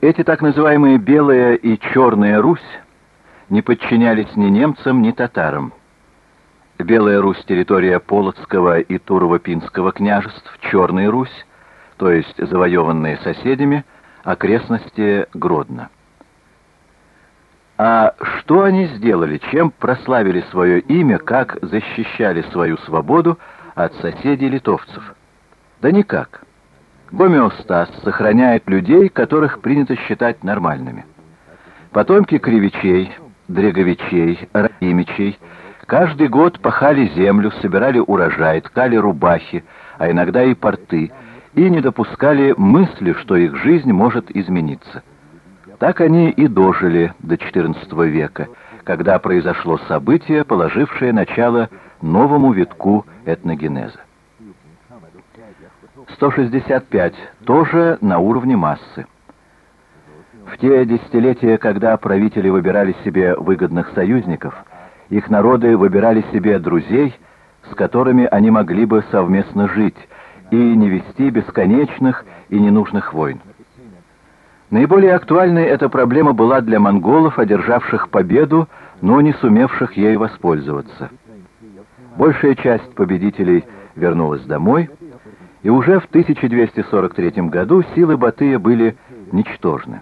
Эти так называемые «белая» и «черная Русь» не подчинялись ни немцам, ни татарам. Белая Русь — территория Полоцкого и Турово-Пинского княжеств, Черная Русь, то есть завоеванные соседями, окрестности Гродно. А что они сделали, чем прославили свое имя, как защищали свою свободу от соседей литовцев? Да никак. Гомеостаз сохраняет людей, которых принято считать нормальными. Потомки кривичей, дреговичей, раимичей каждый год пахали землю, собирали урожай, ткали рубахи, а иногда и порты, и не допускали мысли, что их жизнь может измениться. Так они и дожили до XIV века, когда произошло событие, положившее начало новому витку этногенеза. 165 тоже на уровне массы. В те десятилетия, когда правители выбирали себе выгодных союзников, их народы выбирали себе друзей, с которыми они могли бы совместно жить и не вести бесконечных и ненужных войн. Наиболее актуальной эта проблема была для монголов, одержавших победу, но не сумевших ей воспользоваться. Большая часть победителей вернулась домой, и уже в 1243 году силы Батыя были ничтожны.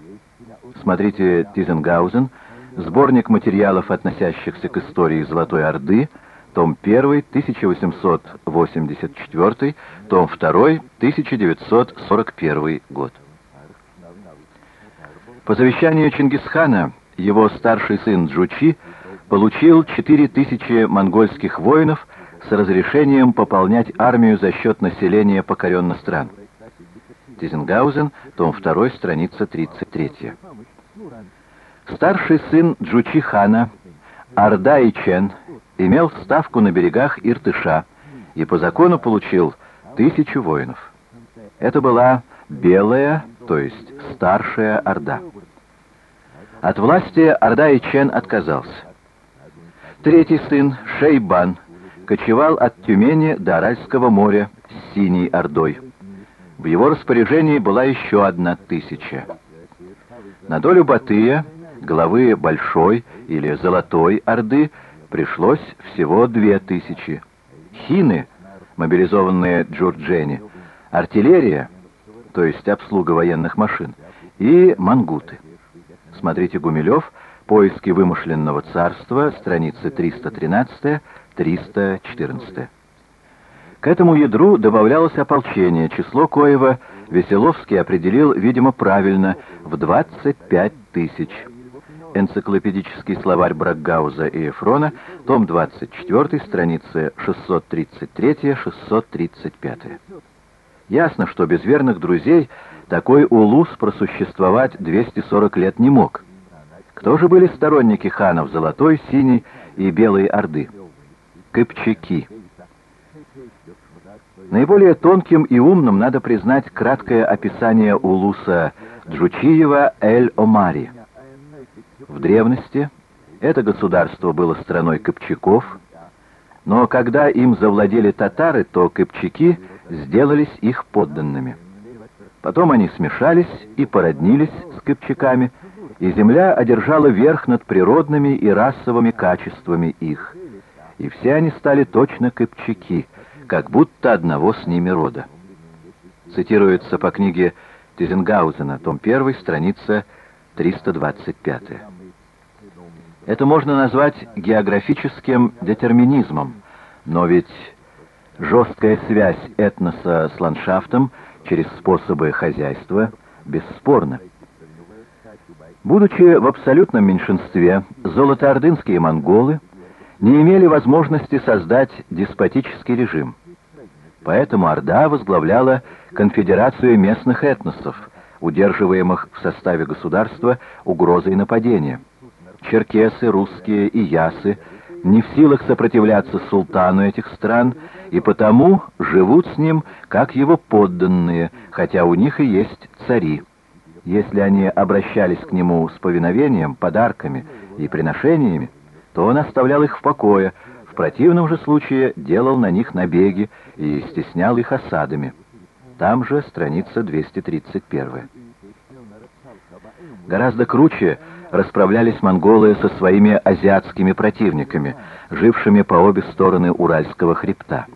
Смотрите Тизенгаузен, сборник материалов, относящихся к истории Золотой Орды, том 1, 1884, том 2, 1941 год. По завещанию Чингисхана его старший сын Джучи получил 4000 монгольских воинов с разрешением пополнять армию за счет населения покоренных стран. Тизенгаузен, том 2, страница 33. Старший сын Джучи хана, Арда Ичен, имел ставку на берегах Иртыша и по закону получил тысячу воинов. Это была белая, то есть старшая Орда. От власти Орда Ичен отказался. Третий сын, Шейбан, кочевал от Тюмени до Аральского моря с Синей Ордой. В его распоряжении была еще одна тысяча. На долю Батыя, главы Большой или Золотой Орды, пришлось всего две тысячи. Хины, мобилизованные Джурджени, артиллерия, то есть обслуга военных машин, и мангуты. Смотрите Гумилев «Поиски вымышленного царства», страницы 313-314. К этому ядру добавлялось ополчение, число коего Веселовский определил, видимо, правильно, в 25 тысяч. Энциклопедический словарь Бракгауза и Эфрона, том 24, страницы 633-635. Ясно, что без верных друзей такой улус просуществовать 240 лет не мог. Кто же были сторонники ханов Золотой, Синей и Белой Орды? Кыпчаки. Наиболее тонким и умным надо признать краткое описание улуса Джучиева Эль-Омари. В древности это государство было страной кыпчаков, но когда им завладели татары, то кыпчаки сделались их подданными. Потом они смешались и породнились с кыпчаками, и земля одержала верх над природными и расовыми качествами их, и все они стали точно кыпчаки, как будто одного с ними рода. Цитируется по книге Тизенгаузена, том 1, страница 325. Это можно назвать географическим детерминизмом, но ведь жесткая связь этноса с ландшафтом через способы хозяйства бесспорна. Будучи в абсолютном меньшинстве, золотоордынские монголы не имели возможности создать деспотический режим. Поэтому Орда возглавляла конфедерацию местных этносов, удерживаемых в составе государства угрозой нападения. Черкесы, русские и ясы не в силах сопротивляться султану этих стран и потому живут с ним как его подданные, хотя у них и есть цари. Если они обращались к нему с повиновением, подарками и приношениями, то он оставлял их в покое, в противном же случае делал на них набеги и стеснял их осадами. Там же страница 231. Гораздо круче расправлялись монголы со своими азиатскими противниками, жившими по обе стороны Уральского хребта.